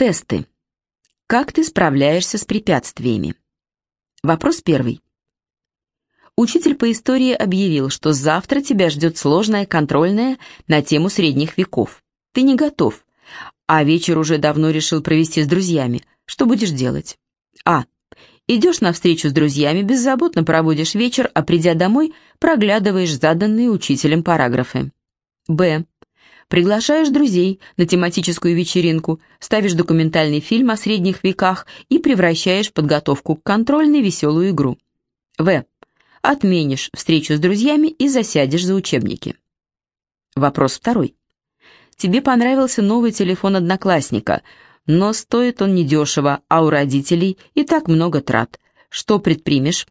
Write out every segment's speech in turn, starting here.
Тесты. Как ты справляешься с препятствиями? Вопрос первый. Учитель по истории объявил, что завтра тебя ждет сложная контрольная на тему средних веков. Ты не готов, а вечер уже давно решил провести с друзьями. Что будешь делать? А. Идешь на встречу с друзьями, беззаботно проводишь вечер, а придя домой, проглядываешь заданные учителем параграфы. Б. Приглашаешь друзей на тематическую вечеринку, ставишь документальный фильм о средних веках и превращаешь подготовку к контрольной веселую игру. В. Отменишь встречу с друзьями и засядешь за учебники. Вопрос второй. Тебе понравился новый телефон одноклассника, но стоит он недешево, а у родителей и так много трат. Что предпримешь?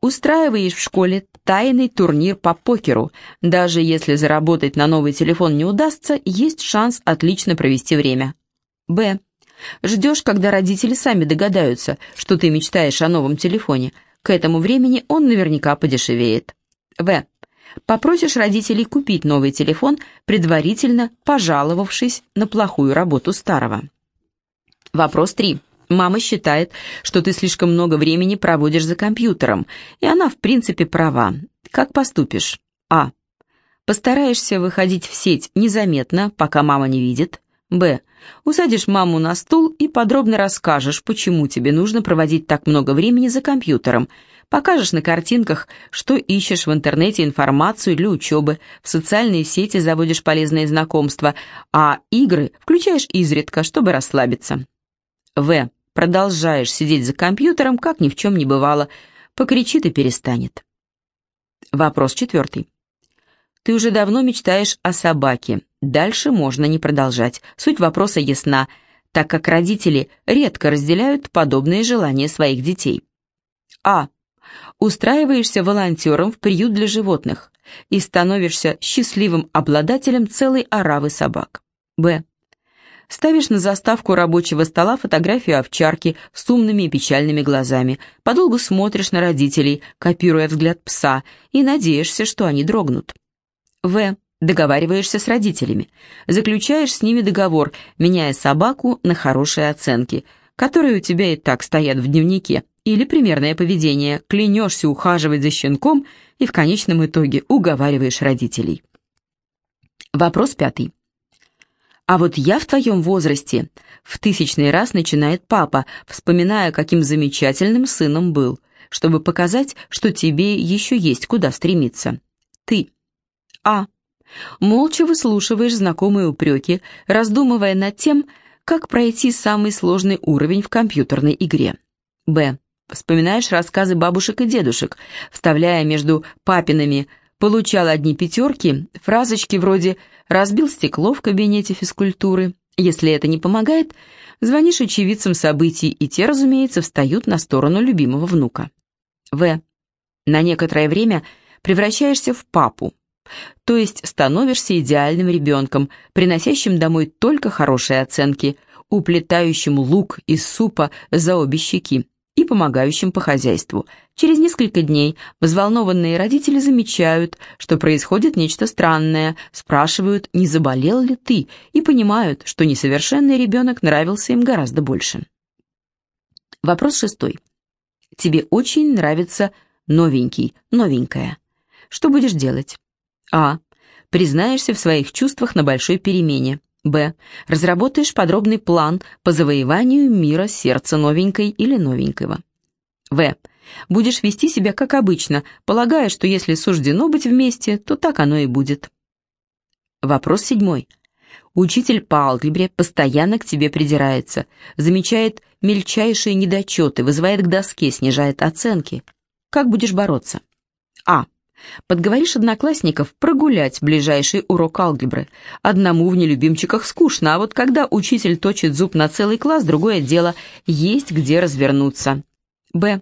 Устраиваешь в школе тайный турнир по покеру. Даже если заработать на новый телефон не удастся, есть шанс отлично провести время. Б. Ждешь, когда родители сами догадаются, что ты мечтаешь о новом телефоне. К этому времени он наверняка подешевеет. В. Попросишь родителей купить новый телефон, предварительно пожаловавшись на плохую работу старого. Вопрос 3. Мама считает, что ты слишком много времени проводишь за компьютером, и она в принципе права. Как поступишь? А. Постараешься выходить в сеть незаметно, пока мама не видит. Б. Усадишь маму на стул и подробно расскажешь, почему тебе нужно проводить так много времени за компьютером. Покажешь на картинках, что ищешь в интернете информацию для учебы, в социальные сети заводишь полезные знакомства, а игры включаешь изредка, чтобы расслабиться. В. Продолжаешь сидеть за компьютером, как ни в чем не бывало. Покричит и перестанет. Вопрос четвертый. Ты уже давно мечтаешь о собаке. Дальше можно не продолжать. Суть вопроса ясна, так как родители редко разделяют подобные желания своих детей. А. Устраиваешься волонтером в приют для животных и становишься счастливым обладателем целой оравы собак. Б. Ставишь на заставку рабочего стола фотографию овчарки с умными и печальными глазами, подолгу смотришь на родителей, копируя взгляд пса, и надеешься, что они дрогнут. В. Договариваешься с родителями. Заключаешь с ними договор, меняя собаку на хорошие оценки, которые у тебя и так стоят в дневнике, или примерное поведение, клянешься ухаживать за щенком и в конечном итоге уговариваешь родителей. Вопрос пятый. А вот я в твоем возрасте, в тысячный раз начинает папа, вспоминая, каким замечательным сыном был, чтобы показать, что тебе еще есть куда стремиться. Ты. А. Молча выслушиваешь знакомые упреки, раздумывая над тем, как пройти самый сложный уровень в компьютерной игре. Б. Вспоминаешь рассказы бабушек и дедушек, вставляя между папиными получал одни пятерки, фразочки вроде «разбил стекло в кабинете физкультуры». Если это не помогает, звонишь очевидцам событий, и те, разумеется, встают на сторону любимого внука. В. На некоторое время превращаешься в папу, то есть становишься идеальным ребенком, приносящим домой только хорошие оценки, уплетающим лук из супа за обе щеки помогающим по хозяйству. Через несколько дней взволнованные родители замечают, что происходит нечто странное, спрашивают, не заболел ли ты, и понимают, что несовершенный ребенок нравился им гораздо больше. Вопрос шестой. Тебе очень нравится новенький, новенькая. Что будешь делать? А. Признаешься в своих чувствах на большой перемене. Б. Разработаешь подробный план по завоеванию мира сердца новенькой или новенького. В. Будешь вести себя как обычно, полагая, что если суждено быть вместе, то так оно и будет. Вопрос седьмой. Учитель по алгебре постоянно к тебе придирается, замечает мельчайшие недочеты, вызывает к доске, снижает оценки. Как будешь бороться? А. Подговоришь одноклассников прогулять ближайший урок алгебры. Одному в нелюбимчиках скучно, а вот когда учитель точит зуб на целый класс, другое дело, есть где развернуться. Б.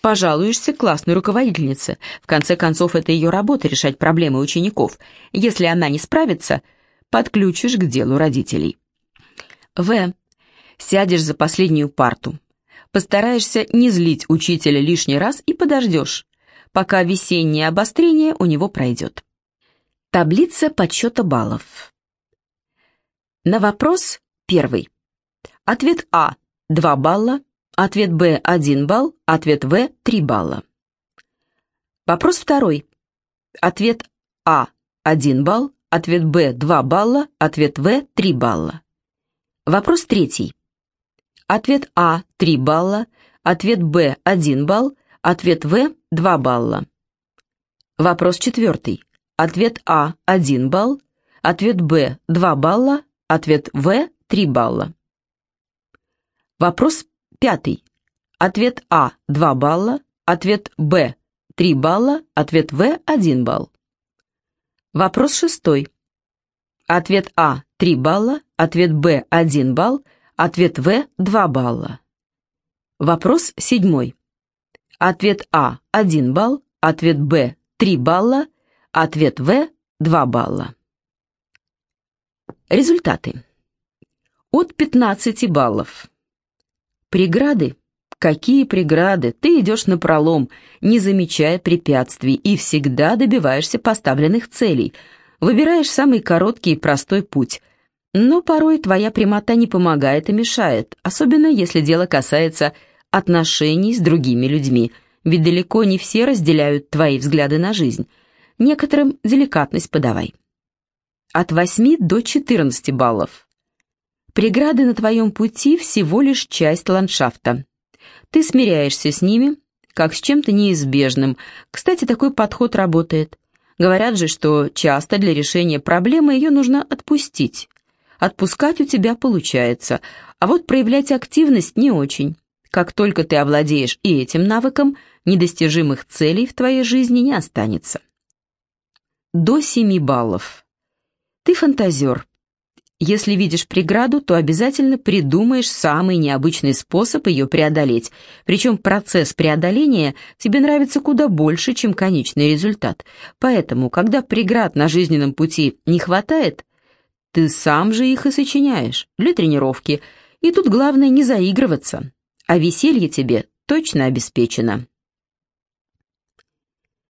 Пожалуешься классной руководительнице. В конце концов, это ее работа решать проблемы учеников. Если она не справится, подключишь к делу родителей. В. Сядешь за последнюю парту. Постараешься не злить учителя лишний раз и подождешь пока весеннее обострение у него пройдет. Таблица подсчета баллов. На вопрос первый. Ответ А – 2 балла, ответ Б – 1 балл, ответ В – 3 балла. Вопрос второй. Ответ А – 1 балл, ответ Б – 2 балла, ответ В – 3 балла. Вопрос третий. Ответ А – 3 балла, ответ Б – 1 балл, ответ В – 2 балла. Вопрос четвертый. Ответ А – 1 балл, ответ Б – 2 балла, ответ В – 3 балла. Вопрос пятый. Ответ А – 2 балла, ответ Б – 3 балла, ответ В – 1 балл. Вопрос шестой. Ответ А – 3 балла, ответ Б – 1 балл, ответ В – 2 балла. Вопрос седьмой. Ответ А – 1 балл, ответ Б – 3 балла, ответ В – 2 балла. Результаты. От 15 баллов. Преграды? Какие преграды? Ты идешь на пролом, не замечая препятствий, и всегда добиваешься поставленных целей. Выбираешь самый короткий и простой путь. Но порой твоя прямота не помогает и мешает, особенно если дело касается отношений с другими людьми, ведь далеко не все разделяют твои взгляды на жизнь. Некоторым деликатность подавай. От 8 до 14 баллов. Преграды на твоем пути всего лишь часть ландшафта. Ты смиряешься с ними, как с чем-то неизбежным. Кстати, такой подход работает. Говорят же, что часто для решения проблемы ее нужно отпустить. Отпускать у тебя получается, а вот проявлять активность не очень. Как только ты овладеешь и этим навыком, недостижимых целей в твоей жизни не останется. До 7 баллов. Ты фантазер, если видишь преграду, то обязательно придумаешь самый необычный способ ее преодолеть. Причем процесс преодоления тебе нравится куда больше, чем конечный результат. Поэтому, когда преград на жизненном пути не хватает, ты сам же их и сочиняешь для тренировки. И тут главное не заигрываться, а веселье тебе точно обеспечено.